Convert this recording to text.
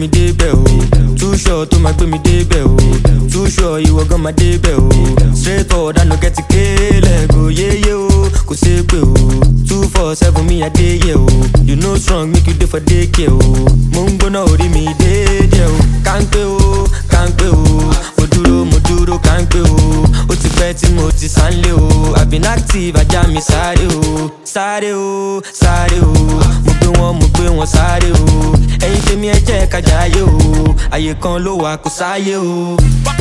mi débẹ̀ o too sure tó máa gbé mi débẹ̀ o too sure ìwọ gan máa débẹ̀ o straight forward àná kẹ́tì kélẹ̀ kò yéye o kò ṣe pé o two four seven mi àdéyẹ o you know strong make you dey for daycare o mo ń gbóná orí mi déédéé o kánpé o kánpé o mo dúró mo dúró kánpé o ó ti pẹ́ tí mo ti sánlé o i've been active ajá mi sáré o sáré o sáré o wọn mo gbé wọn sáré o ẹ̀yin tèmi ẹ jẹ́ kájà ayé o àyè kan ló wà kó sáyé o.